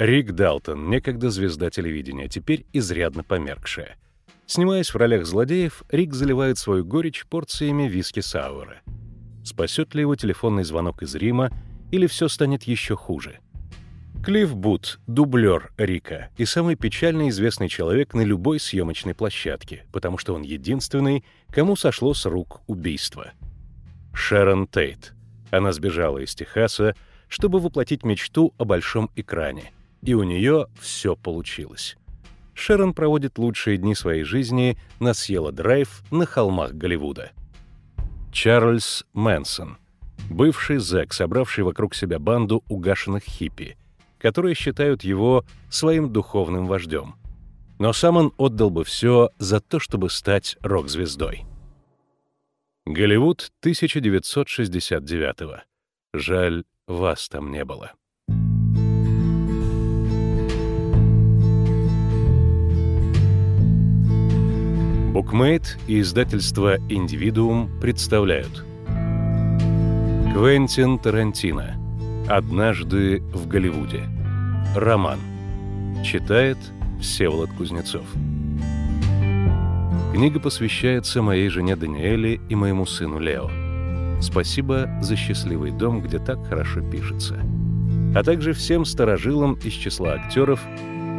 Рик Далтон, некогда звезда телевидения, теперь изрядно померкшая. Снимаясь в ролях злодеев, Рик заливает свою горечь порциями виски-сауэра. Спасет ли его телефонный звонок из Рима, или все станет еще хуже? Клифф Бут — дублер Рика и самый печально известный человек на любой съемочной площадке, потому что он единственный, кому сошло с рук убийство. Шерон Тейт. Она сбежала из Техаса, чтобы воплотить мечту о большом экране, и у нее все получилось. Шерон проводит лучшие дни своей жизни на Сьелла-Драйв на холмах Голливуда. Чарльз Мэнсон, бывший зэк, собравший вокруг себя банду угашенных хиппи, которые считают его своим духовным вождем. Но сам он отдал бы все за то, чтобы стать рок-звездой. Голливуд 1969 -го. Жаль, вас там не было. Букмейт и издательство «Индивидуум» представляют. Квентин Тарантино. «Однажды в Голливуде» Роман. Читает Всеволод Кузнецов. Книга посвящается моей жене Даниэле и моему сыну Лео. Спасибо за счастливый дом, где так хорошо пишется. А также всем старожилам из числа актеров,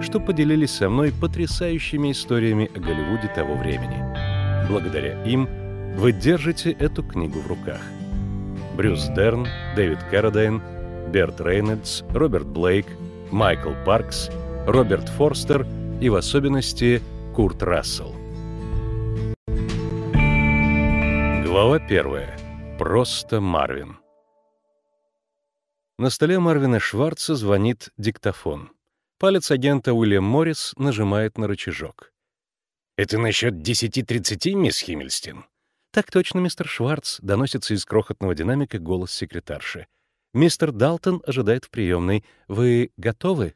что поделились со мной потрясающими историями о Голливуде того времени. Благодаря им вы держите эту книгу в руках. Брюс Дерн, Дэвид Каррадайн, Берт Рейнольдс, Роберт Блейк, Майкл Паркс, Роберт Форстер и в особенности Курт Рассел. Глава первая. Просто Марвин. На столе Марвина Шварца звонит диктофон. Палец агента Уильям Моррис нажимает на рычажок. «Это насчет 10.30, мисс Химмельстин?» «Так точно, мистер Шварц», — доносится из крохотного динамика голос секретарши. «Мистер Далтон ожидает в приемной. Вы готовы?»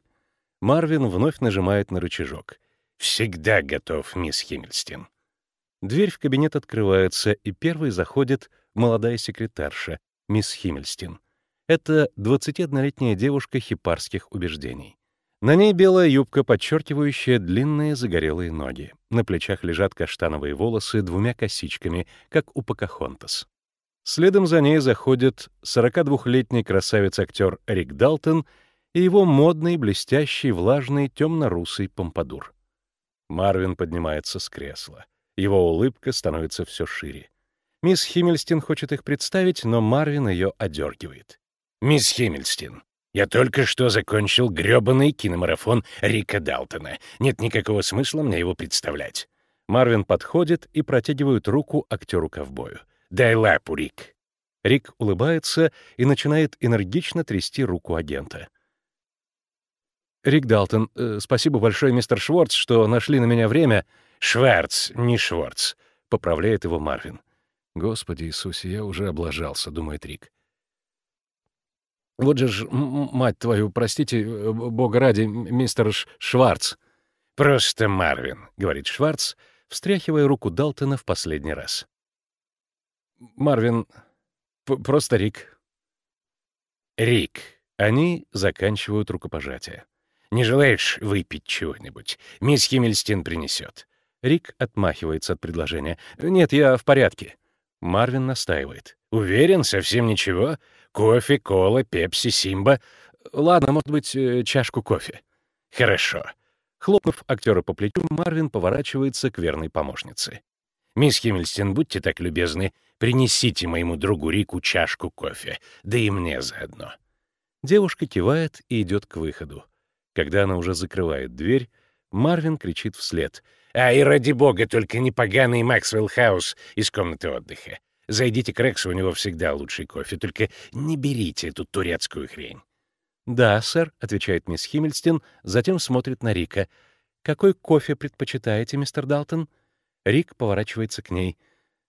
Марвин вновь нажимает на рычажок. «Всегда готов, мисс Химмельстин». Дверь в кабинет открывается, и первой заходит молодая секретарша, мисс Химмельстин. Это 21-летняя девушка хипарских убеждений. На ней белая юбка, подчеркивающая длинные загорелые ноги. На плечах лежат каштановые волосы двумя косичками, как у Покахонтас. Следом за ней заходит 42-летний красавец-актер Рик Далтон и его модный, блестящий, влажный, темно-русый помпадур. Марвин поднимается с кресла. Его улыбка становится все шире. Мисс Химмельстин хочет их представить, но Марвин ее одергивает. «Мисс Химмельстин, я только что закончил грёбаный киномарафон Рика Далтона. Нет никакого смысла мне его представлять. Марвин подходит и протягивает руку актеру-ковбою. «Дай лапу, Рик». Рик улыбается и начинает энергично трясти руку агента. «Рик Далтон, э, спасибо большое, мистер Шварц, что нашли на меня время». «Шварц, не Шварц», — поправляет его Марвин. «Господи Иисусе, я уже облажался», — думает Рик. Вот же ж, мать твою, простите, э, бога ради, мистер Ш Шварц. «Просто Марвин», — говорит Шварц, встряхивая руку Далтона в последний раз. «Марвин, просто Рик». «Рик». Они заканчивают рукопожатие. «Не желаешь выпить чего-нибудь? Мисс Химмельстин принесет». Рик отмахивается от предложения. «Нет, я в порядке». Марвин настаивает. «Уверен, совсем ничего? Кофе, кола, пепси, симба. Ладно, может быть, э, чашку кофе. Хорошо. Хлопнув актера по плечу, Марвин поворачивается к верной помощнице. «Мисс Химмельстен, будьте так любезны, принесите моему другу Рику чашку кофе, да и мне заодно». Девушка кивает и идет к выходу. Когда она уже закрывает дверь, Марвин кричит вслед. «Ай, ради бога, только не поганый Максвелл Хаус из комнаты отдыха. Зайдите к Рексу, у него всегда лучший кофе, только не берите эту турецкую хрень». «Да, сэр», — отвечает мисс Химмельстин, затем смотрит на Рика. «Какой кофе предпочитаете, мистер Далтон?» Рик поворачивается к ней.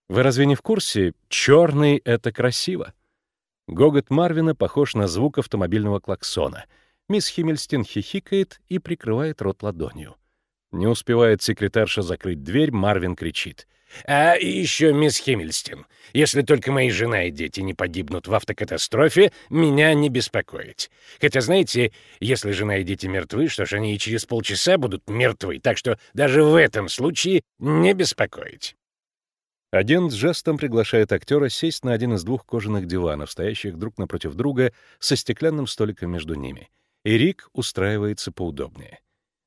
«Вы разве не в курсе? Черный — это красиво». Гогот Марвина похож на звук автомобильного клаксона. Мисс Химмельстин хихикает и прикрывает рот ладонью. Не успевает секретарша закрыть дверь, Марвин кричит. «А еще, мисс Химмельстин, если только мои жена и дети не погибнут в автокатастрофе, меня не беспокоить. Хотя, знаете, если жена и дети мертвы, что ж, они и через полчаса будут мертвы, так что даже в этом случае не беспокоить». Агент жестом приглашает актера сесть на один из двух кожаных диванов, стоящих друг напротив друга, со стеклянным столиком между ними. И Рик устраивается поудобнее.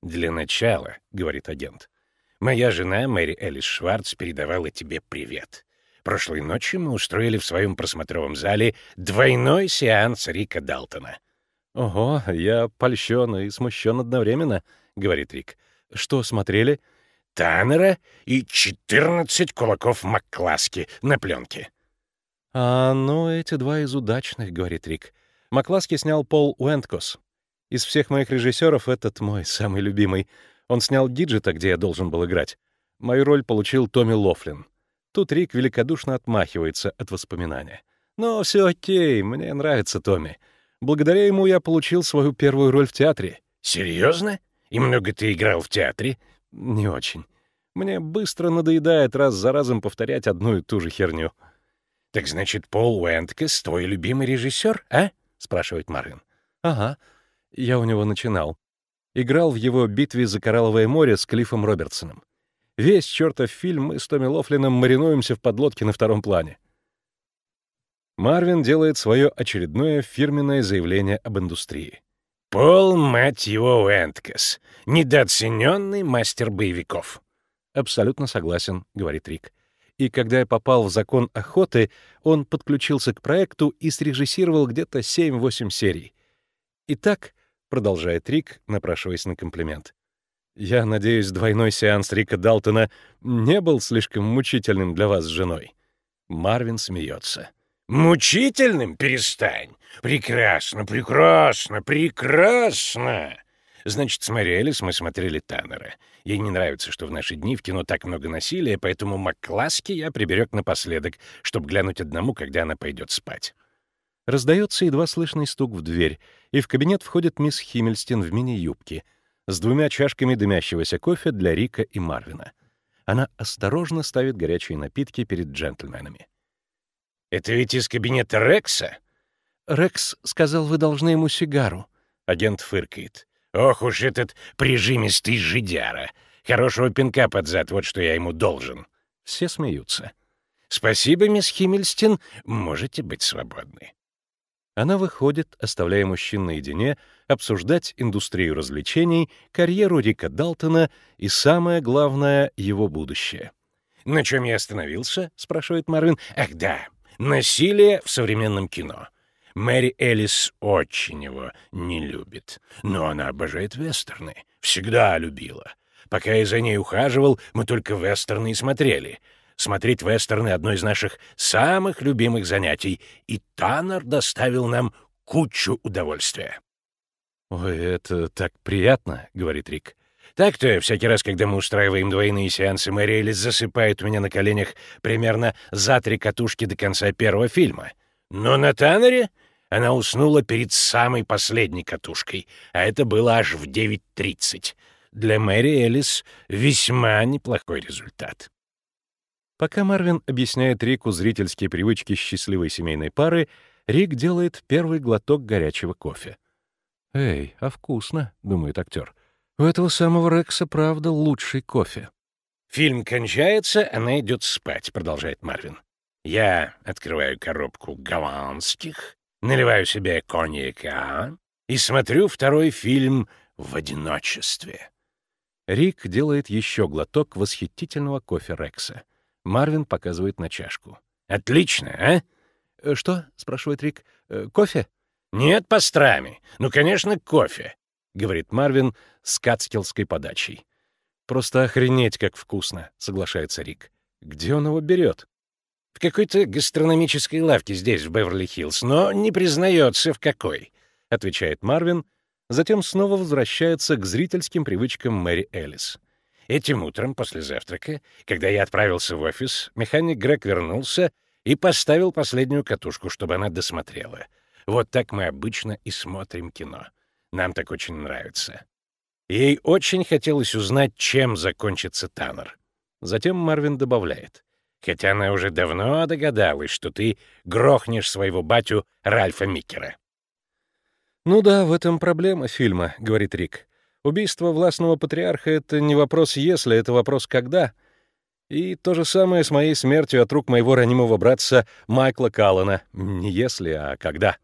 «Для начала», — говорит агент, — «моя жена Мэри Элис Шварц передавала тебе привет. Прошлой ночью мы устроили в своем просмотровом зале двойной сеанс Рика Далтона». «Ого, я польщен и смущен одновременно», — говорит Рик. «Что смотрели?» Таннера и 14 кулаков Маккласки на пленке. «А, ну, эти два из удачных», — говорит Рик. Макласки снял Пол Уэндкос. Из всех моих режиссеров этот мой самый любимый. Он снял «Гиджета», где я должен был играть. Мою роль получил Томми Лофлин. Тут Рик великодушно отмахивается от воспоминания. «Но все окей, мне нравится Томми. Благодаря ему я получил свою первую роль в театре». «Серьезно? И много ты играл в театре?» Не очень. Мне быстро надоедает раз за разом повторять одну и ту же херню. «Так значит, Пол Уэнткес твой любимый режиссер, а?» — спрашивает Марвин. «Ага. Я у него начинал. Играл в его «Битве за Коралловое море» с Клиффом Робертсоном. Весь чертов фильм мы с Томми Лофлином маринуемся в подлодке на втором плане. Марвин делает свое очередное фирменное заявление об индустрии. Пол, мать его, Уэнткес. Недооцененный мастер боевиков. Абсолютно согласен, говорит Рик. И когда я попал в закон охоты, он подключился к проекту и срежиссировал где-то 7-8 серий. Итак, продолжает Рик, напрашиваясь на комплимент. Я надеюсь, двойной сеанс Рика Далтона не был слишком мучительным для вас с женой. Марвин смеется. Мучительным? Перестань. Прекрасно, прекрасно, прекрасно. Значит, смотрелись мы смотрели Таннера. Ей не нравится, что в наши дни в кино так много насилия, поэтому Маккласки я приберег напоследок, чтобы глянуть одному, когда она пойдет спать. Раздается едва слышный стук в дверь, и в кабинет входит мисс Химмельстин в мини-юбке с двумя чашками дымящегося кофе для Рика и Марвина. Она осторожно ставит горячие напитки перед джентльменами. Это ведь из кабинета Рекса? Рекс сказал, вы должны ему сигару. Агент фыркает. Ох уж этот прижимистый жидяра. Хорошего пинка под зад, вот что я ему должен. Все смеются. Спасибо, мисс Химмельстин, можете быть свободны. Она выходит, оставляя мужчин наедине, обсуждать индустрию развлечений, карьеру Рика Далтона и, самое главное, его будущее. «На чем я остановился?» — спрашивает Марвин. «Ах да, Насилие в современном кино. Мэри Элис очень его не любит, но она обожает вестерны. Всегда любила. Пока я за ней ухаживал, мы только вестерны и смотрели. Смотреть вестерны — одно из наших самых любимых занятий, и Таннер доставил нам кучу удовольствия. «Ой, это так приятно», — говорит Рик. Так-то, всякий раз, когда мы устраиваем двойные сеансы, Мэри Элис засыпает у меня на коленях примерно за три катушки до конца первого фильма. Но на Таннере она уснула перед самой последней катушкой, а это было аж в 9.30. Для Мэри Элис весьма неплохой результат. Пока Марвин объясняет Рику зрительские привычки счастливой семейной пары, Рик делает первый глоток горячего кофе. «Эй, а вкусно», — думает актер. У этого самого Рекса, правда, лучший кофе. «Фильм кончается, она идет спать», — продолжает Марвин. «Я открываю коробку голландских, наливаю себе коньяка и смотрю второй фильм в одиночестве». Рик делает еще глоток восхитительного кофе Рекса. Марвин показывает на чашку. «Отлично, а?» «Э, «Что?» — спрашивает Рик. «Э, «Кофе?» «Нет, пастрами. Ну, конечно, кофе. — говорит Марвин с кацкелской подачей. «Просто охренеть, как вкусно», — соглашается Рик. «Где он его берет?» «В какой-то гастрономической лавке здесь, в Беверли-Хиллз, но не признается, в какой», — отвечает Марвин, затем снова возвращается к зрительским привычкам Мэри Элис. Этим утром, после завтрака, когда я отправился в офис, механик Грег вернулся и поставил последнюю катушку, чтобы она досмотрела. Вот так мы обычно и смотрим кино. Нам так очень нравится. Ей очень хотелось узнать, чем закончится Таннер. Затем Марвин добавляет. Хотя она уже давно догадалась, что ты грохнешь своего батю Ральфа Микера. «Ну да, в этом проблема фильма», — говорит Рик. «Убийство властного патриарха — это не вопрос «если», это вопрос «когда». И то же самое с моей смертью от рук моего ранимого братца Майкла Каллана. Не «если», а «когда».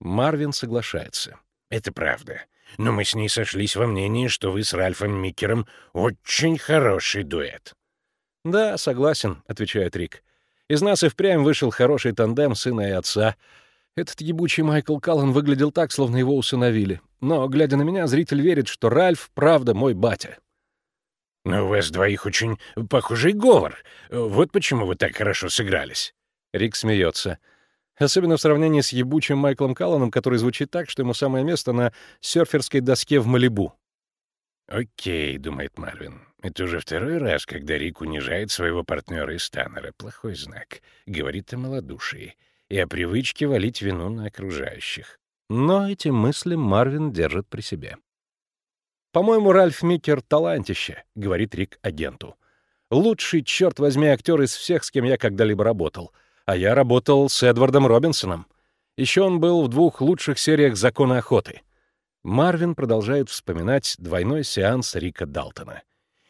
Марвин соглашается. «Это правда. Но мы с ней сошлись во мнении, что вы с Ральфом Микером очень хороший дуэт». «Да, согласен», — отвечает Рик. «Из нас и впрямь вышел хороший тандем сына и отца. Этот ебучий Майкл Каллан выглядел так, словно его усыновили. Но, глядя на меня, зритель верит, что Ральф, правда, мой батя». «Но у вас двоих очень похожий говор. Вот почему вы так хорошо сыгрались». Рик смеется. Особенно в сравнении с ебучим Майклом Калланом, который звучит так, что ему самое место на серферской доске в Малибу. «Окей», — думает Марвин. «Это уже второй раз, когда Рик унижает своего партнера из Таннера. Плохой знак. Говорит о малодушии и о привычке валить вину на окружающих». Но эти мысли Марвин держит при себе. «По-моему, Ральф Микер — талантище», — говорит Рик агенту. «Лучший, черт возьми, актер из всех, с кем я когда-либо работал — а я работал с Эдвардом Робинсоном. Еще он был в двух лучших сериях «Закона охоты». Марвин продолжает вспоминать двойной сеанс Рика Далтона.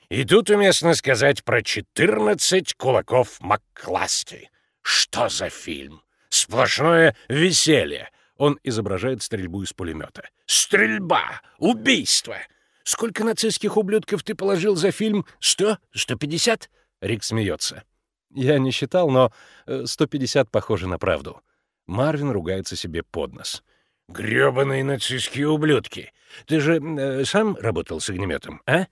«И тут уместно сказать про 14 кулаков Маккласти. Что за фильм? Сплошное веселье!» Он изображает стрельбу из пулемета. «Стрельба! Убийство! Сколько нацистских ублюдков ты положил за фильм? Сто? Сто пятьдесят?» Рик смеется. Я не считал, но 150 э, похоже на правду. Марвин ругается себе под нос. «Грёбаные нацистские ублюдки! Ты же э, сам работал с огнеметом, а?»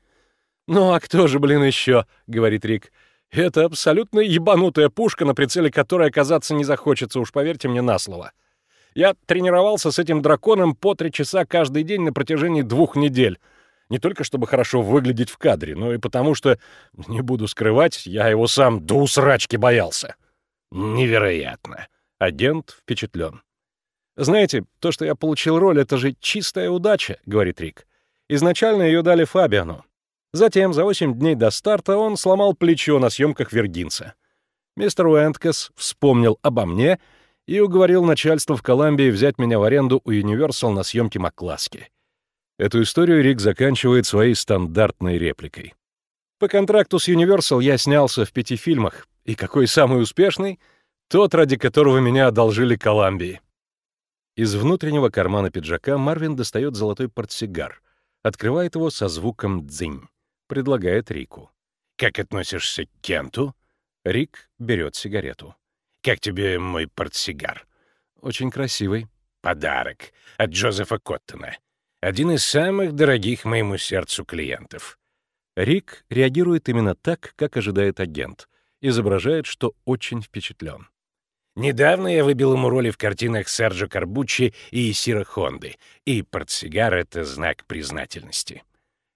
«Ну а кто же, блин, еще?» — говорит Рик. «Это абсолютно ебанутая пушка, на прицеле которой оказаться не захочется, уж поверьте мне на слово. Я тренировался с этим драконом по три часа каждый день на протяжении двух недель. Не только чтобы хорошо выглядеть в кадре, но и потому что, не буду скрывать, я его сам до усрачки боялся. Невероятно. Агент впечатлен. «Знаете, то, что я получил роль, это же чистая удача», — говорит Рик. «Изначально ее дали Фабиану. Затем, за 8 дней до старта, он сломал плечо на съемках Вергинца. Мистер Уэнткес вспомнил обо мне и уговорил начальство в Колумбии взять меня в аренду у Universal на съемки Макласки. Эту историю Рик заканчивает своей стандартной репликой. По контракту с Universal я снялся в пяти фильмах, и какой самый успешный? Тот, ради которого меня одолжили Колумбии. Из внутреннего кармана пиджака Марвин достает золотой портсигар, открывает его со звуком «дзынь», предлагает Рику. «Как относишься к Кенту?» Рик берет сигарету. «Как тебе мой портсигар?» «Очень красивый». «Подарок от Джозефа Коттона. Один из самых дорогих моему сердцу клиентов. Рик реагирует именно так, как ожидает агент. Изображает, что очень впечатлен. Недавно я выбил ему роли в картинах Серджо Карбуччи и Сира Хонды, и портсигар — это знак признательности.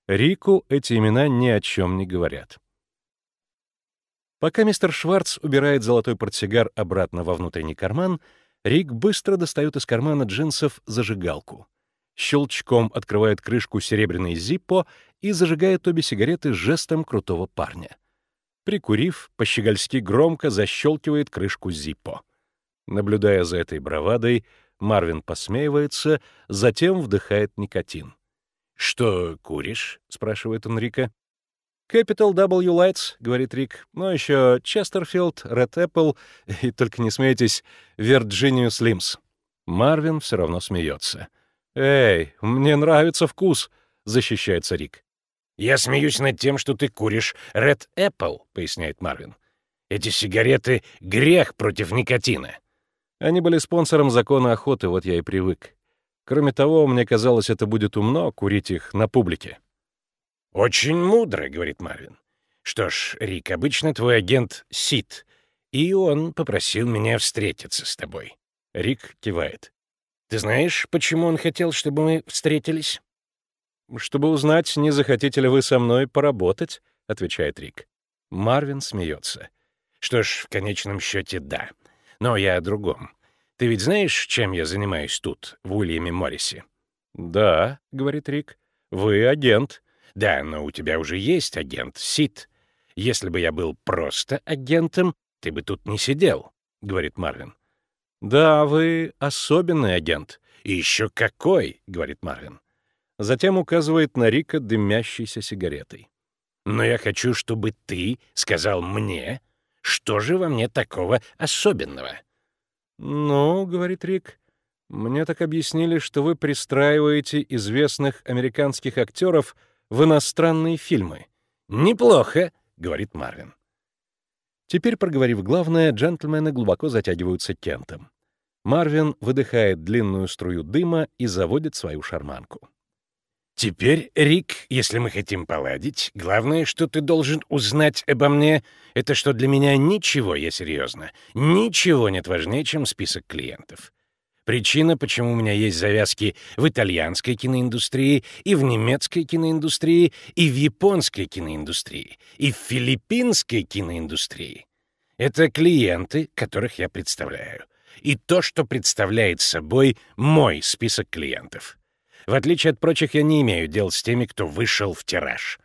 Рику эти имена ни о чем не говорят. Пока мистер Шварц убирает золотой портсигар обратно во внутренний карман, Рик быстро достает из кармана джинсов зажигалку — щелчком открывает крышку серебряной зиппо и зажигает обе сигареты жестом крутого парня. Прикурив, пощегольски громко защелкивает крышку зиппо. Наблюдая за этой бравадой, Марвин посмеивается, затем вдыхает никотин. «Что куришь?» — спрашивает он Рика. «Capital W Lights», — говорит Рик, «но «Ну, еще Честерфилд, Red Apple и, только не смейтесь, Virginia Slims». Марвин все равно смеется. «Эй, мне нравится вкус», — защищается Рик. «Я смеюсь над тем, что ты куришь Red Apple», — поясняет Марвин. «Эти сигареты — грех против никотина». Они были спонсором закона охоты, вот я и привык. Кроме того, мне казалось, это будет умно курить их на публике. «Очень мудро», — говорит Марвин. «Что ж, Рик, обычно твой агент Сид, и он попросил меня встретиться с тобой». Рик кивает. Ты знаешь, почему он хотел, чтобы мы встретились?» «Чтобы узнать, не захотите ли вы со мной поработать», — отвечает Рик. Марвин смеется. «Что ж, в конечном счете, да. Но я о другом. Ты ведь знаешь, чем я занимаюсь тут, в Уильяме Моррисе?» «Да», — говорит Рик. Вы агент. Да, но у тебя уже есть агент, Сид. Если бы я был просто агентом, ты бы тут не сидел, — говорит Марвин. Да, вы особенный агент. И еще какой, — говорит Марвин. Затем указывает на Рика дымящейся сигаретой. Но я хочу, чтобы ты сказал мне, что же во мне такого особенного. Ну, — говорит Рик, — мне так объяснили, что вы пристраиваете известных американских актеров в иностранные фильмы. Неплохо, — говорит Марвин. Теперь, проговорив главное, джентльмены глубоко затягиваются кентом. Марвин выдыхает длинную струю дыма и заводит свою шарманку. «Теперь, Рик, если мы хотим поладить, главное, что ты должен узнать обо мне, это что для меня ничего, я серьезно, ничего нет важнее, чем список клиентов. Причина, почему у меня есть завязки в итальянской киноиндустрии, и в немецкой киноиндустрии, и в японской киноиндустрии, и в филиппинской киноиндустрии. Это клиенты, которых я представляю. И то, что представляет собой мой список клиентов. В отличие от прочих, я не имею дел с теми, кто вышел в тираж.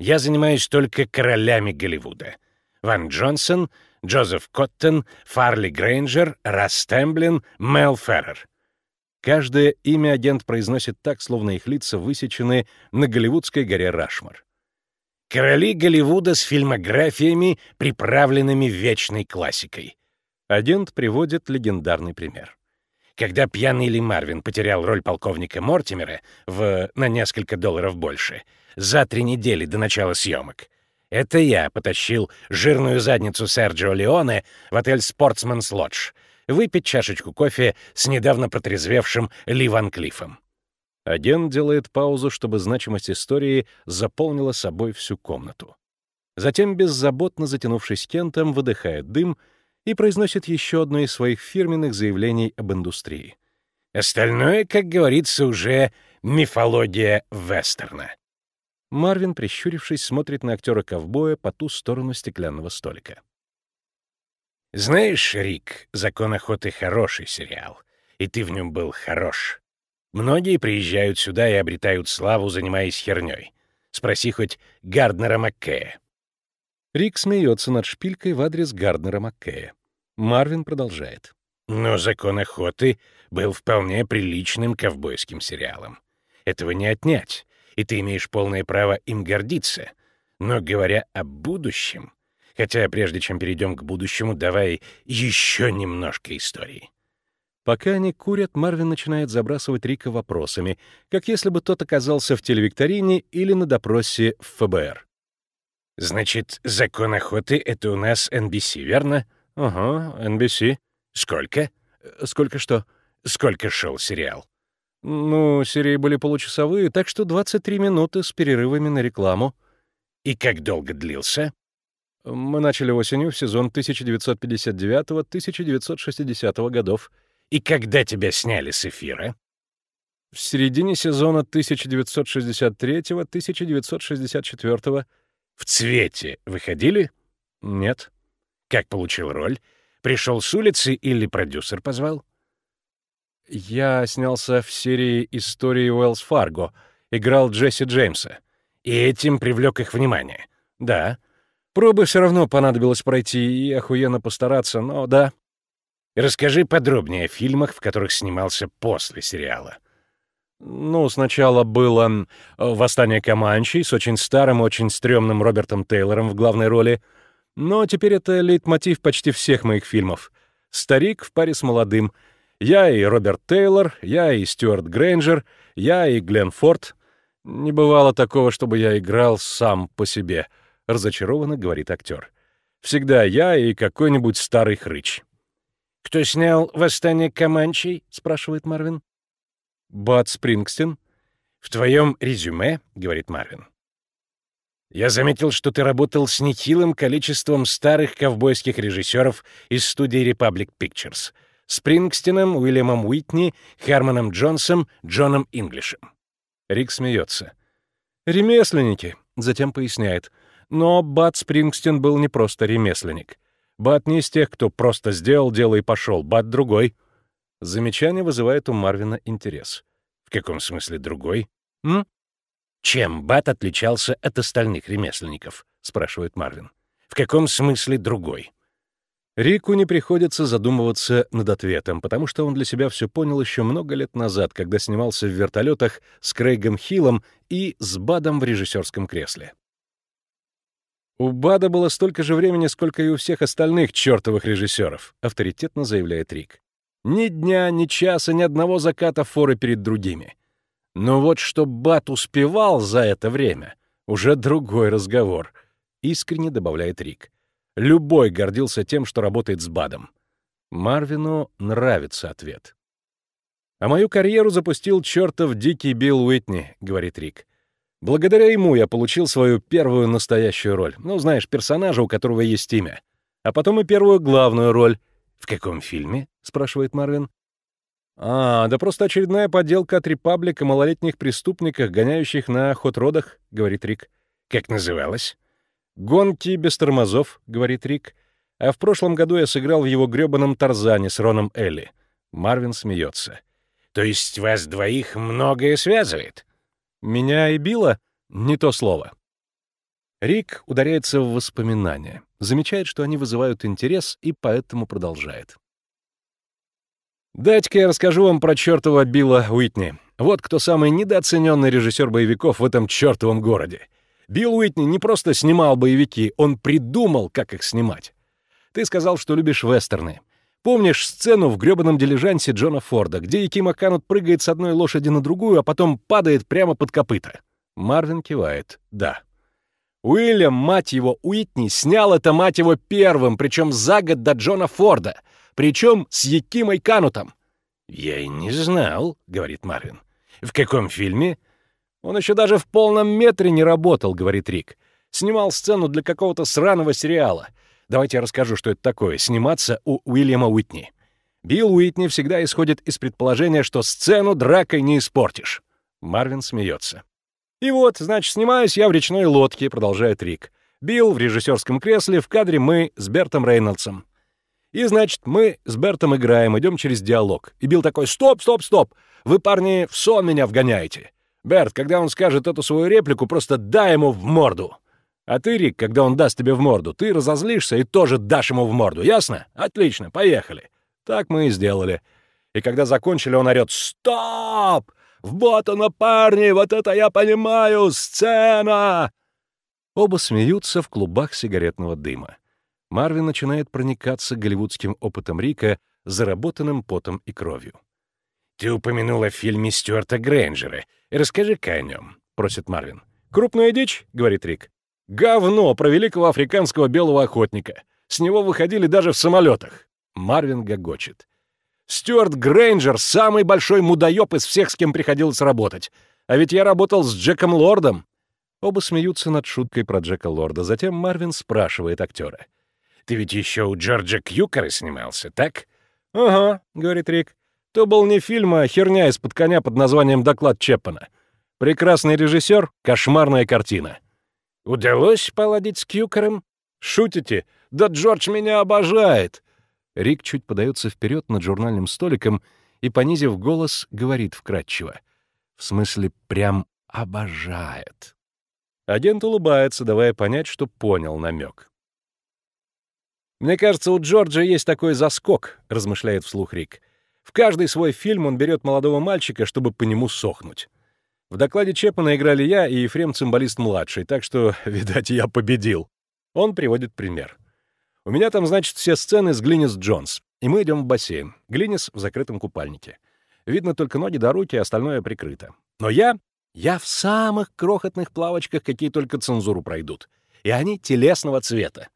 Я занимаюсь только королями Голливуда. Ван Джонсон — Джозеф Коттон, Фарли Грейнджер, Расс Темблин, Мел Феррер. Каждое имя агент произносит так, словно их лица высечены на голливудской горе Рашмар. Короли Голливуда с фильмографиями, приправленными вечной классикой. Агент приводит легендарный пример. Когда пьяный Ли Марвин потерял роль полковника Мортимера в «На несколько долларов больше» за три недели до начала съемок, это я потащил жирную задницу Серджио Леоне в отель «Спортсменс Лодж» выпить чашечку кофе с недавно протрезвевшим Ли Ван Клиффом. Агент делает паузу, чтобы значимость истории заполнила собой всю комнату. Затем, беззаботно затянувшись Кентом, выдыхает дым и произносит еще одно из своих фирменных заявлений об индустрии. Остальное, как говорится, уже мифология вестерна. Марвин, прищурившись, смотрит на актера-ковбоя по ту сторону стеклянного столика. «Знаешь, Рик, «Закон охоты» — хороший сериал, и ты в нем был хорош. Многие приезжают сюда и обретают славу, занимаясь херней. Спроси хоть Гарднера Маккея». Рик смеется над шпилькой в адрес Гарднера Маккея. Марвин продолжает. «Но «Закон охоты» был вполне приличным ковбойским сериалом. Этого не отнять и ты имеешь полное право им гордиться. Но говоря о будущем, хотя прежде чем перейдем к будущему, давай еще немножко истории. Пока они курят, Марвин начинает забрасывать Рика вопросами, как если бы тот оказался в телевикторине или на допросе в ФБР. «Значит, закон охоты — это у нас NBC, верно?» «Ага, NBC». «Сколько?» «Сколько что?» «Сколько шел сериал?» Ну, серии были получасовые, так что 23 минуты с перерывами на рекламу. И как долго длился? Мы начали осенью в сезон 1959-1960 годов. И когда тебя сняли с эфира? В середине сезона 1963-1964. В цвете выходили? Нет. Как получил роль? Пришел с улицы или продюсер позвал? Я снялся в серии «Истории Уэллс Фарго», играл Джесси Джеймса. И этим привлек их внимание. Да. Пробы все равно понадобилось пройти и охуенно постараться, но да. Расскажи подробнее о фильмах, в которых снимался после сериала. Ну, сначала было «Восстание Команчей» с очень старым, очень стрёмным Робертом Тейлором в главной роли. Но теперь это лейтмотив почти всех моих фильмов. Старик в паре с молодым — я и Роберт Тейлор, я и Стюарт Грейнджер, я и Глен Форд. Не бывало такого, чтобы я играл сам по себе, — разочарованно говорит актер. Всегда я и какой-нибудь старый хрыч. «Кто снял «Восстание Команчей»?» — спрашивает Марвин. «Бат Спрингстин». «В твоем резюме», — говорит Марвин, я заметил, что ты работал с нехилым количеством старых ковбойских режиссеров из студии Republic Pictures. Спрингстином, Уильямом Уитни, Херманом Джонсом, Джоном Инглишем. Рик смеется. «Ремесленники», — затем поясняет. Но Бат Спрингстин был не просто ремесленник. Бат не из тех, кто просто сделал дело и пошел. Бат другой. Замечание вызывает у Марвина интерес. «В каком смысле другой?» «М? Чем Бат отличался от остальных ремесленников? спрашивает Марвин. В каком смысле другой? Рику не приходится задумываться над ответом, потому что он для себя все понял еще много лет назад, когда снимался в вертолетах с Крейгом Хиллом и с Бадом в режиссерском кресле. «У Бада было столько же времени, сколько и у всех остальных чертовых режиссеров», — авторитетно заявляет Рик. «Ни дня, ни часа, ни одного заката форы перед другими. Но вот что Бат успевал за это время, уже другой разговор», — искренне добавляет Рик. Любой гордился тем, что работает с БАДом. Марвину нравится ответ. «А мою карьеру запустил чертов дикий Билл Уитни», — говорит Рик. «Благодаря ему я получил свою первую настоящую роль. Ну, знаешь, персонажа, у которого есть имя. А потом и первую главную роль». «В каком фильме?» — спрашивает Марвин. «А, да просто очередная подделка от Репаблика малолетних преступниках, гоняющих на хот-родах», — говорит Рик. «Как называлась?» «Гонки без тормозов», — говорит Рик. «А в прошлом году я сыграл в его грёбаном Тарзане с Роном Элли». Марвин смеется. «То есть вас двоих многое связывает?» «Меня и Билла? Не то слово». Рик ударяется в воспоминания, замечает, что они вызывают интерес, и поэтому продолжает. «Дайте-ка я расскажу вам про чертова Билла Уитни. Вот кто самый недооцененный режиссер боевиков в этом чертовом городе. Билл Уитни не просто снимал боевики, он придумал, как их снимать. Ты сказал, что любишь вестерны. Помнишь сцену в грёбаном дилижансе Джона Форда, где Якима Канут прыгает с одной лошади на другую, а потом падает прямо под копыта? Марвин кивает. Да. Уильям, мать его, Уитни, снял это, мать его, первым, причем за год до Джона Форда, причем с Якимой Канутом. «Я и не знал», — говорит Марвин. «В каком фильме?» Он еще даже в полном метре не работал, говорит Рик. Снимал сцену для какого-то сраного сериала. Давайте я расскажу, что это такое — сниматься у Уильяма Уитни. Билл Уитни всегда исходит из предположения, что сцену дракой не испортишь. Марвин смеется. «И вот, значит, снимаюсь я в речной лодке», — продолжает Рик. Билл в режиссерском кресле, в кадре мы с Бертом Рейнольдсом. И, значит, мы с Бертом играем, идем через диалог. И Билл такой «Стоп, стоп, стоп! Вы, парни, в сон меня вгоняете!» Берт, когда он скажет эту свою реплику, просто дай ему в морду. А ты, Рик, когда он даст тебе в морду, ты разозлишься и тоже дашь ему в морду, ясно? Отлично, поехали. Так мы и сделали. И когда закончили, он орёт «Стоп! Вот оно, парни, вот это я понимаю! Сцена!» Оба смеются в клубах сигаретного дыма. Марвин начинает проникаться голливудским опытом Рика, заработанным потом и кровью. «Ты упомянула в фильме Стюарта Грейнджера. Расскажи-ка о нем», — просит Марвин. «Крупная дичь», — говорит Рик. «Говно про великого африканского белого охотника. С него выходили даже в самолетах». Марвин гогочет. «Стюарт Грейнджер — самый большой мудоеб из всех, с кем приходилось работать. А ведь я работал с Джеком Лордом». Оба смеются над шуткой про Джека Лорда. Затем Марвин спрашивает актера. «Ты ведь еще у Джорджа Кьюкера снимался, так?» «Ага», — говорит Рик. То был не фильм, а херня из-под коня под названием «Доклад Чеппена». Прекрасный режиссер, кошмарная картина. Удалось поладить с Кьюкером? Шутите? Да Джордж меня обожает! Рик чуть подается вперед над журнальным столиком и, понизив голос, говорит вкратчиво. В смысле, прям обожает. Агент улыбается, давая понять, что понял намек. «Мне кажется, у Джорджа есть такой заскок», — размышляет вслух Рик. В каждый свой фильм он берет молодого мальчика, чтобы по нему сохнуть. В докладе Чепмана играли я и Ефрем Цимбалист-младший, так что, видать, я победил. Он приводит пример. У меня там, значит, все сцены с Глинис Джонс, и мы идем в бассейн. Глинис в закрытом купальнике. Видно только ноги до руки, остальное прикрыто. Но я... Я в самых крохотных плавочках, какие только цензуру пройдут. И они телесного цвета.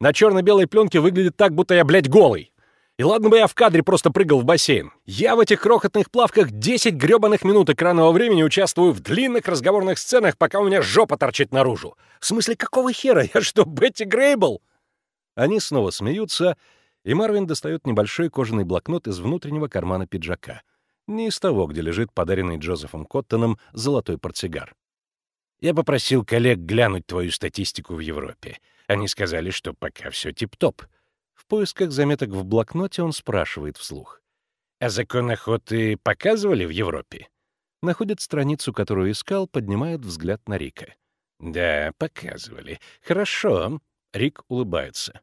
На черно-белой пленке выглядит так, будто я, блядь, голый. И ладно бы я в кадре просто прыгал в бассейн. Я в этих крохотных плавках 10 грёбаных минут экранного времени участвую в длинных разговорных сценах, пока у меня жопа торчит наружу. В смысле, какого хера? Я что, Бетти Грейбл? Они снова смеются, и Марвин достает небольшой кожаный блокнот из внутреннего кармана пиджака. Не из того, где лежит подаренный Джозефом Коттоном золотой портсигар. Я попросил коллег глянуть твою статистику в Европе. Они сказали, что пока все тип-топ. В поисках заметок в блокноте он спрашивает вслух. «А закон охоты показывали в Европе?» Находит страницу, которую искал, поднимает взгляд на Рика. «Да, показывали. Хорошо». Рик улыбается.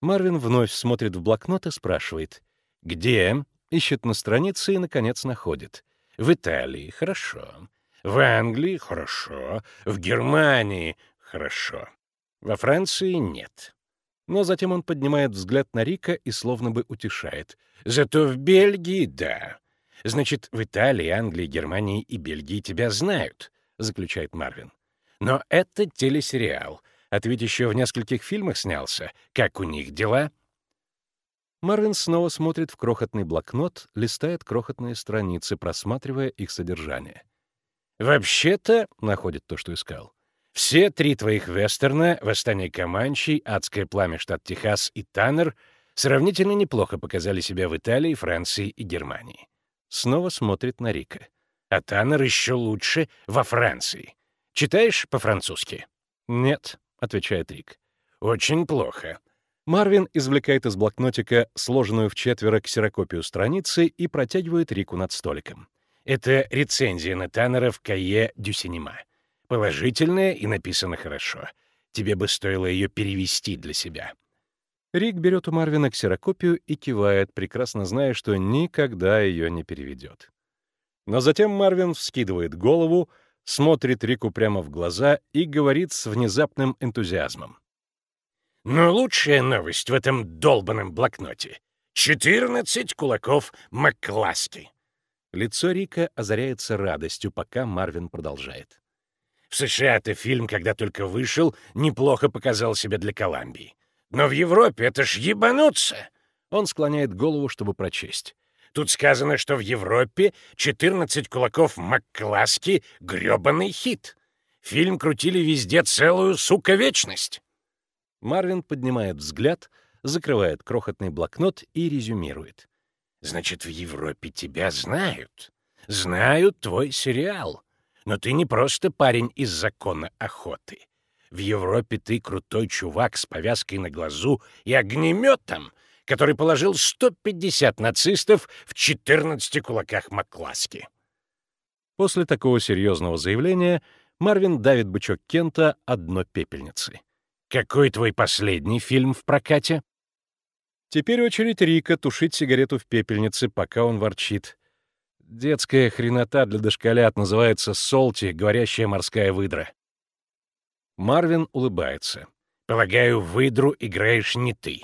Марвин вновь смотрит в блокнот и спрашивает. «Где?» Ищет на странице и, наконец, находит. «В Италии. Хорошо. В Англии. Хорошо. В Германии. Хорошо. Во Франции нет». Но затем он поднимает взгляд на Рика и словно бы утешает. «Зато в Бельгии — да. Значит, в Италии, Англии, Германии и Бельгии тебя знают», — заключает Марвин. «Но это телесериал. А ты ведь еще в нескольких фильмах снялся. Как у них дела?» Марвин снова смотрит в крохотный блокнот, листает крохотные страницы, просматривая их содержание. «Вообще-то», — находит то, что искал, «все три твоих вестерна — «Восстание Команчей», «Адское пламя», штат Техас и «Таннер» сравнительно неплохо показали себя в Италии, Франции и Германии. Снова смотрит на Рика. А Таннер еще лучше во Франции. Читаешь по-французски? «Нет», — отвечает Рик. «Очень плохо». Марвин извлекает из блокнотика сложенную в четверо ксерокопию страницы и протягивает Рику над столиком. Это рецензия на Таннера в Кае дю Синема. Положительная и написана хорошо. Тебе бы стоило ее перевести для себя. Рик берет у Марвина ксерокопию и кивает, прекрасно зная, что никогда ее не переведет. Но затем Марвин вскидывает голову, смотрит Рику прямо в глаза и говорит с внезапным энтузиазмом. «Но лучшая новость в этом долбанном блокноте — 14 кулаков Макласки!» Лицо Рика озаряется радостью, пока Марвин продолжает. «В США это фильм, когда только вышел, неплохо показал себя для Колумбии. Но в Европе это ж ебануться!» Он склоняет голову, чтобы прочесть. «Тут сказано, что в Европе 14 кулаков Маккласки — грёбаный хит. Фильм крутили везде целую, сука, вечность!» Марвин поднимает взгляд, закрывает крохотный блокнот и резюмирует. «Значит, в Европе тебя знают. Знают твой сериал. Но ты не просто парень из закона охоты. В Европе ты крутой чувак с повязкой на глазу и огнеметом, который положил 150 нацистов в 14 кулаках Макласки. После такого серьезного заявления Марвин давит бычок Кента одно пепельницы. «Какой твой последний фильм в прокате?» Теперь очередь Рика тушить сигарету в пепельнице, пока он ворчит. Детская хренота для дошколят называется «Солти», говорящая морская выдра. Марвин улыбается. «Полагаю, выдру играешь не ты».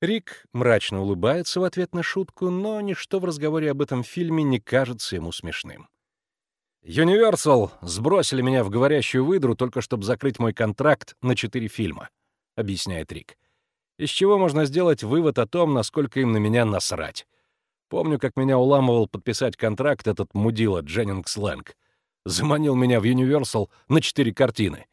Рик мрачно улыбается в ответ на шутку, но ничто в разговоре об этом фильме не кажется ему смешным. «Юниверсал сбросили меня в говорящую выдру только чтобы закрыть мой контракт на четыре фильма», — объясняет Рик. «Из чего можно сделать вывод о том, насколько им на меня насрать. Помню, как меня уламывал подписать контракт этот мудила Дженнингс Лэнг. Заманил меня в Universal на четыре картины.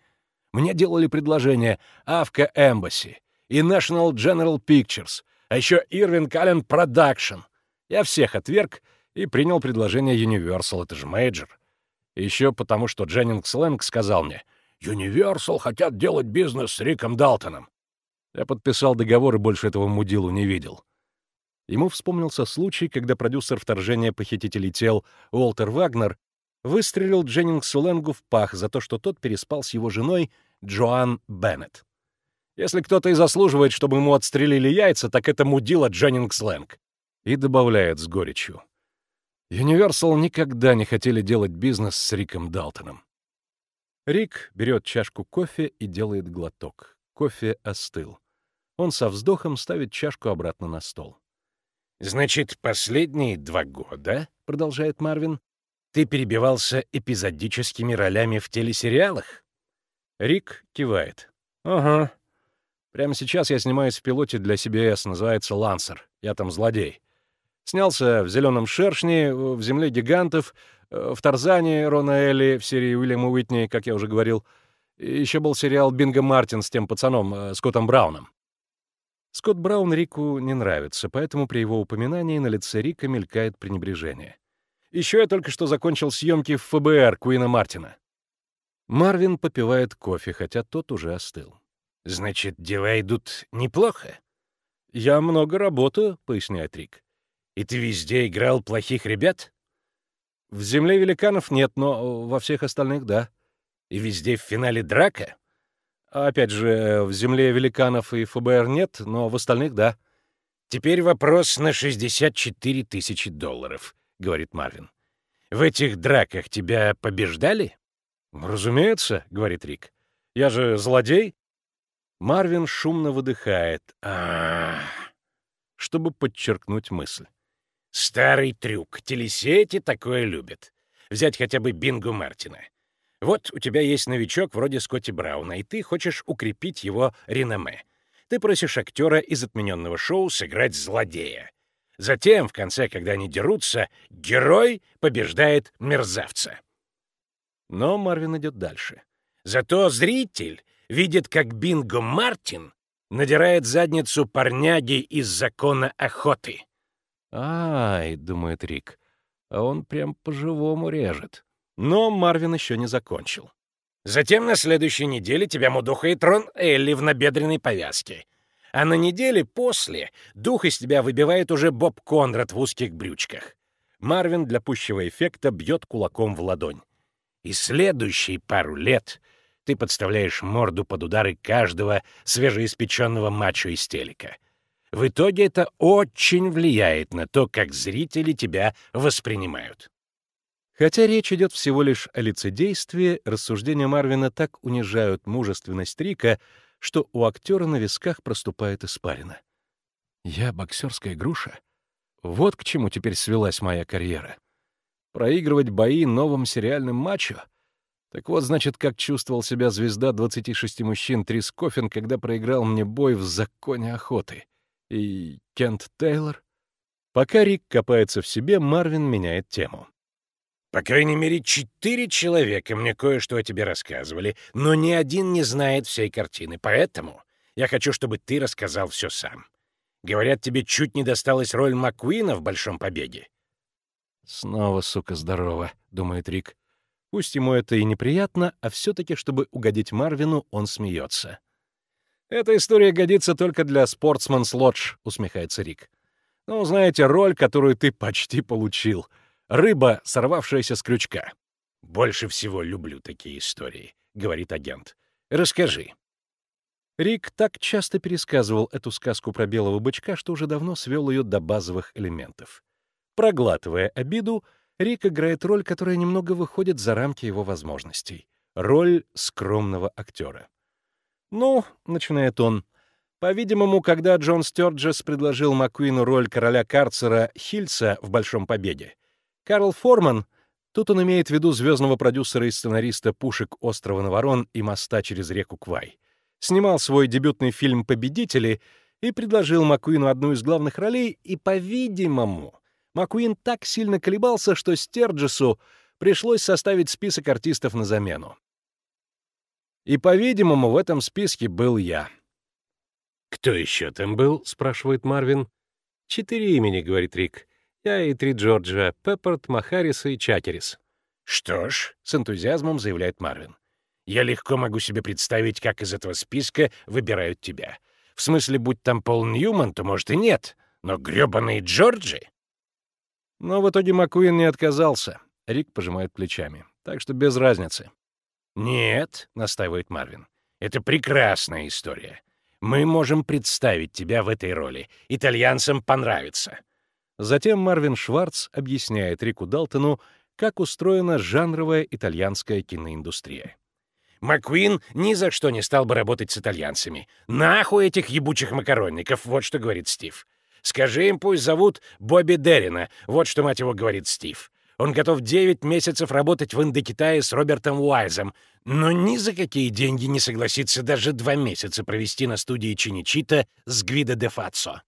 Мне делали предложение Avco Embassy и National General Pictures, а еще Irving Allen Production. Я всех отверг и принял предложение Universal, это же мейджор. Еще потому, что Дженнингс Лэнг сказал мне, «Universal хотят делать бизнес с Риком Далтоном». Я подписал договор и больше этого мудилу не видел. Ему вспомнился случай, когда продюсер вторжения похитителей тел Уолтер Вагнер выстрелил Дженнингсу Лэнгу в пах за то, что тот переспал с его женой Джоан Беннет. Если кто-то и заслуживает, чтобы ему отстрелили яйца, так это мудила Дженнингс Лэнг. И добавляет с горечью. Universal никогда не хотели делать бизнес с Риком Далтоном. Рик берет чашку кофе и делает глоток. Кофе остыл. Он со вздохом ставит чашку обратно на стол. «Значит, последние два года, — продолжает Марвин, — ты перебивался эпизодическими ролями в телесериалах?» Рик кивает. «Ага. Прямо сейчас я снимаюсь в пилоте для CBS, называется «Лансер». Я там злодей. Снялся в «Зеленом шершне», в «Земле гигантов», в «Тарзане» Рона Элли в серии Уильяма Уитни, как я уже говорил. Еще был сериал «Бинго Мартин» с тем пацаном, э, Скоттом Брауном. Скотт Браун Рику не нравится, поэтому при его упоминании на лице Рика мелькает пренебрежение. Еще я только что закончил съемки в ФБР Куина Мартина. Марвин попивает кофе, хотя тот уже остыл. «Значит, дела идут неплохо?» «Я много работаю», — поясняет Рик. «И ты везде играл плохих ребят?» В «Земле великанов» нет, но во всех остальных — да. И везде в финале драка? Опять же, в «Земле великанов» и ФБР нет, но в остальных — да. Теперь вопрос на 64 тысячи долларов, — говорит Марвин. В этих драках тебя побеждали? «Разумеется», — говорит Рик. «Я же злодей?» Марвин шумно выдыхает. а чтобы подчеркнуть мысль. Старый трюк. Телесети такое любят. Взять хотя бы Бингу Мартина. Вот у тебя есть новичок вроде Скотти Брауна, и ты хочешь укрепить его реноме. Ты просишь актера из отмененного шоу сыграть злодея. Затем, в конце, когда они дерутся, герой побеждает мерзавца. Но Марвин идет дальше. Зато зритель видит, как Бинго Мартин надирает задницу парняги из закона охоты. «Ай», — думает Рик, — «а он прям по-живому режет». Но Марвин еще не закончил. Затем на следующей неделе тебя мудохает Рон Элли в набедренной повязке. А на неделе после дух из тебя выбивает уже Боб Конрад в узких брючках. Марвин для пущего эффекта бьет кулаком в ладонь. И следующие пару лет ты подставляешь морду под удары каждого свежеиспеченного мачо из телека. В итоге это очень влияет на то, как зрители тебя воспринимают. Хотя речь идет всего лишь о лицедействе, рассуждения Марвина так унижают мужественность Рика, что у актера на висках проступает испарина. «Я боксерская груша? Вот к чему теперь свелась моя карьера. Проигрывать бои новым сериальным мачо? Так вот, значит, как чувствовал себя звезда 26 мужчин Трис Коффин, когда проиграл мне бой в законе охоты. И Кент Тейлор? Пока Рик копается в себе, Марвин меняет тему. По крайней мере, четыре человека мне кое-что о тебе рассказывали, но ни один не знает всей картины, поэтому я хочу, чтобы ты рассказал все сам. Говорят, тебе чуть не досталась роль Маккуина в «Большом побеге». «Снова, сука, здорово», — думает Рик. Пусть ему это и неприятно, а все-таки, чтобы угодить Марвину, он смеется. «Эта история годится только для Sportsman's Lodge», — усмехается Рик. «Ну, знаете, роль, которую ты почти получил. Рыба, сорвавшаяся с крючка». «Больше всего люблю такие истории», — говорит агент. «Расскажи». Рик так часто пересказывал эту сказку про белого бычка, что уже давно свел ее до базовых элементов. Проглатывая обиду, Рик играет роль, которая немного выходит за рамки его возможностей. Роль скромного актера. «Ну», — начинает он, — «по-видимому, когда Джон Стёрджес предложил Маккуину роль короля карцера Хильса в «Большом побеге», Карл Форман, тут он имеет в виду звездного продюсера и сценариста «Пушек острова Наворон» и «Моста через реку Квай», снимал свой дебютный фильм «Победители» и предложил Маккуину одну из главных ролей, и, по-видимому, Маккуин так сильно колебался, что Стерджесу пришлось составить список артистов на замену. И, по-видимому, в этом списке был я. «Кто еще там был?» — спрашивает Марвин. «Четыре имени», — говорит Рик. «Я и три Джорджа, Пеппорт, Махарис и Чакерис». «Что ж», — с энтузиазмом заявляет Марвин, «я легко могу себе представить, как из этого списка выбирают тебя. В смысле, будь там Пол Ньюман, то, может, и нет, но грёбаные Джорджи...» Но в итоге Маккуин не отказался. Рик пожимает плечами. Так что без разницы. «Нет», — настаивает Марвин, — «это прекрасная история. Мы можем представить тебя в этой роли. Итальянцам понравится». Затем Марвин Шварц объясняет Рику Далтону, как устроена жанровая итальянская киноиндустрия. Маккуин ни за что не стал бы работать с итальянцами. Нахуй этих ебучих макаронников, вот что говорит Стив. Скажи им, пусть зовут Бобби Дерина. Вот что, мать его, говорит Стив. Он готов 9 месяцев работать в Индокитае с Робертом Уайзом, но ни за какие деньги не согласится даже два месяца провести на студии Чиничита с Гвидо де Фацо.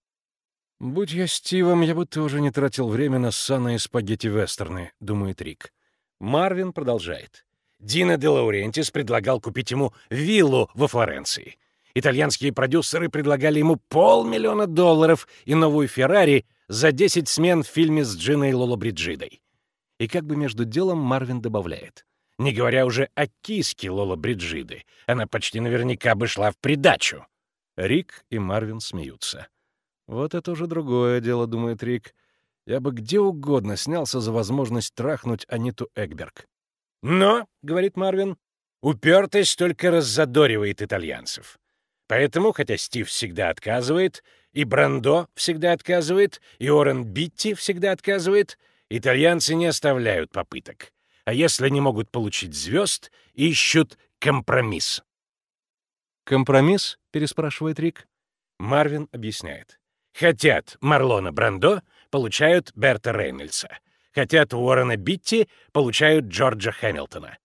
«Будь я Стивом, я бы тоже не тратил время на ссаные спагетти-вестерны», — думает Рик. Марвин продолжает. Дина де Лаурентис предлагал купить ему виллу во Флоренции. Итальянские продюсеры предлагали ему полмиллиона долларов и новую «Феррари» за 10 смен в фильме с Джиной Лоло-Бриджидой. И как бы между делом Марвин добавляет. Не говоря уже о киске Лоло-Бриджиды, она почти наверняка бы шла в придачу. Рик и Марвин смеются. «Вот это уже другое дело», — думает Рик. Я бы где угодно снялся за возможность трахнуть Аниту Эгберг. «Но», — говорит Марвин, — «упертость только раззадоривает итальянцев. Поэтому, хотя Стив всегда отказывает, и Брандо всегда отказывает, и Орен Битти всегда отказывает, итальянцы не оставляют попыток. А если не могут получить звезд, ищут компромисс. «Компромисс?» — переспрашивает Рик. Марвин объясняет. Хотят Марлона Брандо, получают Берта Рейнольдса. Хотят Уоррена Битти, получают Джорджа Хэмилтона.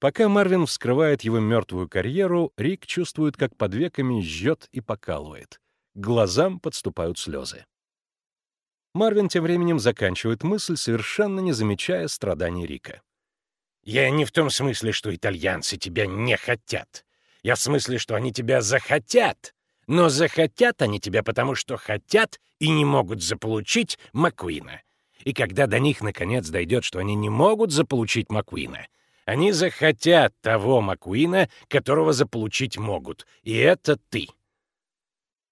Пока Марвин вскрывает его мертвую карьеру, Рик чувствует, как под веками жжет и покалывает. К глазам подступают слезы. Марвин тем временем заканчивает мысль, совершенно не замечая страданий Рика. «Я не в том смысле, что итальянцы тебя не хотят. Я в смысле, что они тебя захотят. Но захотят они тебя, потому что хотят и не могут заполучить Маккуина. И когда до них наконец дойдет, что они не могут заполучить Маккуина, они захотят того Маккуина, которого заполучить могут. И это ты.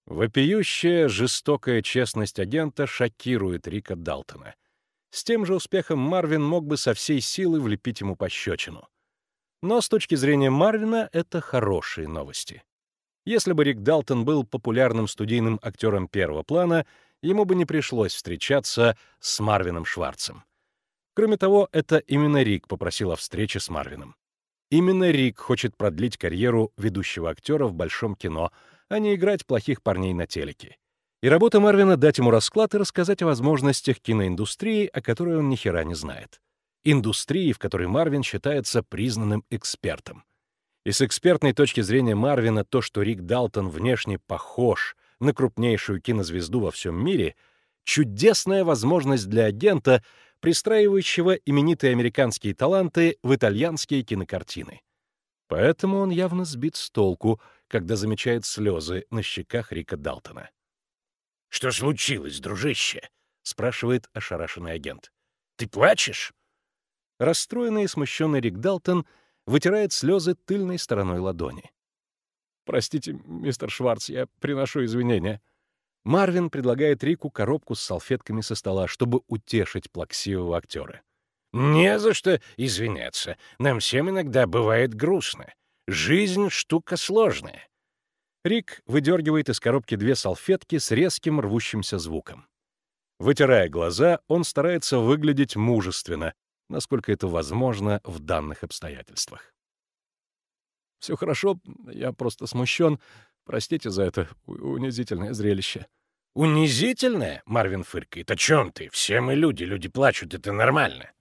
Вопиющая, жестокая честность агента шокирует Рика Далтона. С тем же успехом Марвин мог бы со всей силы влепить ему пощечину. Но с точки зрения Марвина это хорошие новости. Если бы Рик Далтон был популярным студийным актером первого плана, ему бы не пришлось встречаться с Марвином Шварцем. Кроме того, это именно Рик попросил о встрече с Марвином. Именно Рик хочет продлить карьеру ведущего актера в большом кино, а не играть плохих парней на телеке. И работа Марвина — дать ему расклад и рассказать о возможностях киноиндустрии, о которой он ни хера не знает. Индустрии, в которой Марвин считается признанным экспертом. И с экспертной точки зрения Марвина то, что Рик Далтон внешне похож на крупнейшую кинозвезду во всем мире, чудесная возможность для агента — пристраивающего именитые американские таланты в итальянские кинокартины. Поэтому он явно сбит с толку, когда замечает слезы на щеках Рика Далтона. «Что случилось, дружище?» — спрашивает ошарашенный агент. «Ты плачешь?» Расстроенный и смущенный Рик Далтон вытирает слезы тыльной стороной ладони. «Простите, мистер Шварц, я приношу извинения», Марвин предлагает Рику коробку с салфетками со стола, чтобы утешить плаксивого актера. «Не за что извиняться. Нам всем иногда бывает грустно. Жизнь — штука сложная». Рик выдергивает из коробки две салфетки с резким рвущимся звуком. Вытирая глаза, он старается выглядеть мужественно, насколько это возможно в данных обстоятельствах. «Все хорошо, я просто смущен. Простите за это унизительное зрелище». «Унизительное?» — Марвин фыркает. «О чем ты? Все мы люди, люди плачут, это нормально».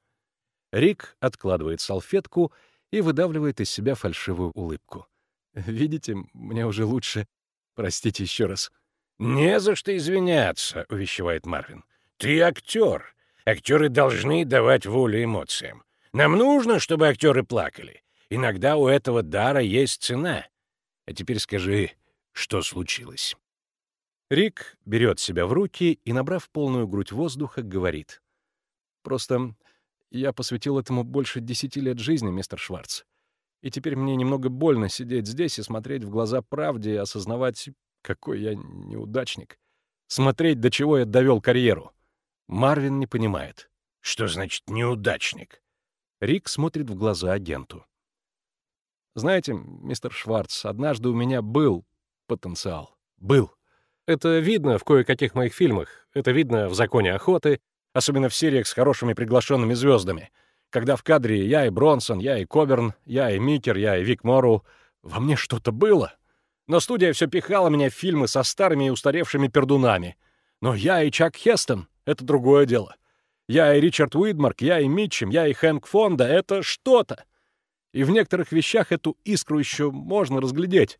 Рик откладывает салфетку и выдавливает из себя фальшивую улыбку. «Видите, мне уже лучше. Простите еще раз». «Не за что извиняться», — увещевает Марвин. «Ты актер. Актеры должны давать волю эмоциям. Нам нужно, чтобы актеры плакали. Иногда у этого дара есть цена. А теперь скажи, что случилось. Рик берет себя в руки и, набрав полную грудь воздуха, говорит. «Просто я посвятил этому больше десяти лет жизни, мистер Шварц. И теперь мне немного больно сидеть здесь и смотреть в глаза правде и осознавать, какой я неудачник. Смотреть, до чего я довел карьеру. Марвин не понимает. Что значит «неудачник»? Рик смотрит в глаза агенту. «Знаете, мистер Шварц, однажды у меня был потенциал. Был. Это видно в кое-каких моих фильмах. Это видно в «Законе охоты», особенно в сериях с хорошими приглашенными звездами. Когда в кадре я и Бронсон, я и Коберн, я и Микер, я и Вик Морроу. Во мне что-то было. Но студия все пихала меня в фильмы со старыми и устаревшими пердунами. Но я и Чак Хестон — это другое дело. Я и Ричард Уидмарк, я и Митчем, я и Хэнк Фонда — это что-то. И в некоторых вещах эту искру еще можно разглядеть.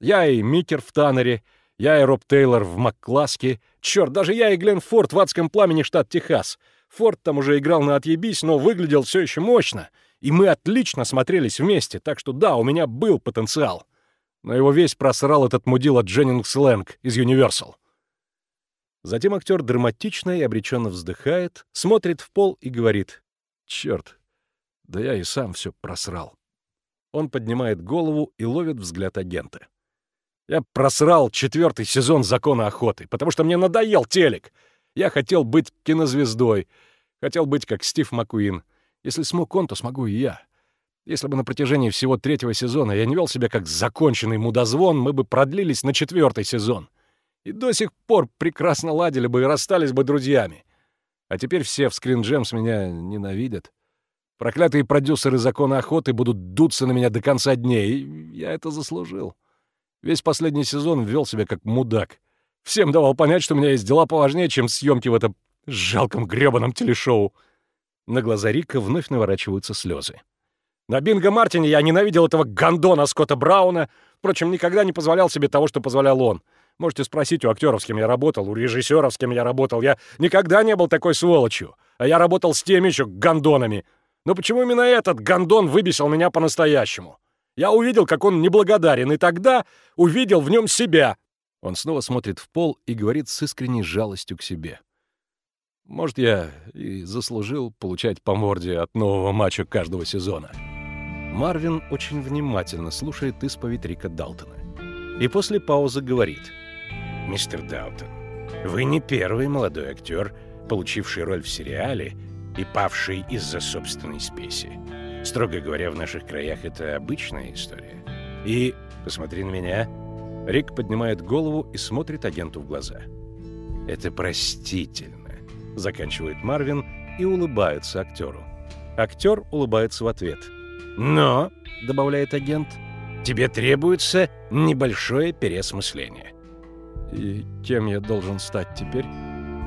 Я и Микер в Таннере, я и Роб Тейлор в Маккласке. Черт, даже я и Глен Форд в «Адском пламени» штат Техас. Форд там уже играл на «Отъебись», но выглядел все еще мощно. И мы отлично смотрелись вместе, так что да, у меня был потенциал. Но его весь просрал этот мудила Дженнингс Лэнг из Universal. Затем актер драматично и обреченно вздыхает, смотрит в пол и говорит «Черт, да я и сам все просрал». Он поднимает голову и ловит взгляд агента. Я просрал четвертый сезон «Закона охоты», потому что мне надоел телек. Я хотел быть кинозвездой. Хотел быть как Стив Маккуин. Если смог он, то смогу и я. Если бы на протяжении всего третьего сезона я не вел себя как законченный мудозвон, мы бы продлились на четвертый сезон. И до сих пор прекрасно ладили бы и расстались бы друзьями. А теперь все в Gems меня ненавидят. Проклятые продюсеры закона охоты будут дуться на меня до конца дней, и я это заслужил. Весь последний сезон вел себя как мудак. Всем давал понять, что у меня есть дела поважнее, чем съемки в этом жалком грёбаном телешоу. На глаза Рика вновь наворачиваются слезы. На Бинго Мартине я ненавидел этого гондона Скотта Брауна. Впрочем, никогда не позволял себе того, что позволял он. Можете спросить у актеров, с кем я работал, у режиссеров, с кем я работал. Я никогда не был такой сволочью. А я работал с теми еще гондонами. Но почему именно этот гондон выбесил меня по-настоящему? Я увидел, как он неблагодарен, и тогда увидел в нем себя. Он снова смотрит в пол и говорит с искренней жалостью к себе. Может, я и заслужил получать по морде от нового матча каждого сезона. Марвин очень внимательно слушает исповедь Рика Далтона. И после паузы говорит. «Мистер Далтон, вы не первый молодой актер, получивший роль в сериале и павший из-за собственной спеси. Строго говоря, в наших краях это обычная история. И, посмотри на меня...» Рик поднимает голову и смотрит агенту в глаза. «Это простительно», — заканчивает Марвин и улыбается актеру. Актер улыбается в ответ — но, — добавляет агент, — тебе требуется небольшое переосмысление. И кем я должен стать теперь?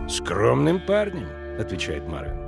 Скромным парнем, — отвечает Марвин.